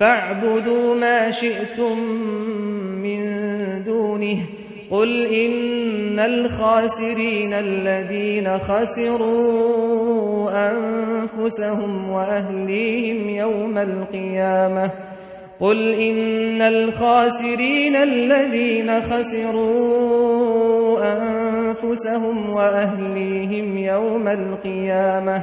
فاعبدوا ما شئتم من دونه. قل إن الخاسرين الذين خسروا أنفسهم وأهليهم يوم القيامة. قل إن الخاسرين الذين خسروا أنفسهم وأهليهم يوم القيامة.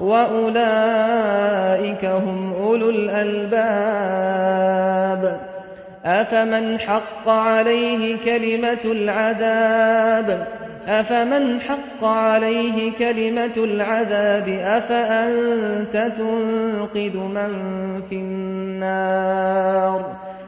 وأولئك هم أولو الألباب. أفمن حق عليه كلمة العذاب؟ أفمن حق عليه كلمة العذاب؟ أفأنت تنقذ من في النار؟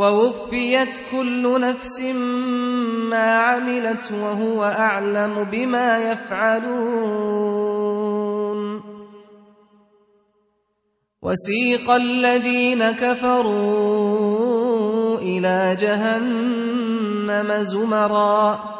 ووفيت كل نفس ما عملت وهو أعلم بما يفعلون. وسيق الذين كفروا إلى جهنم زمرًا.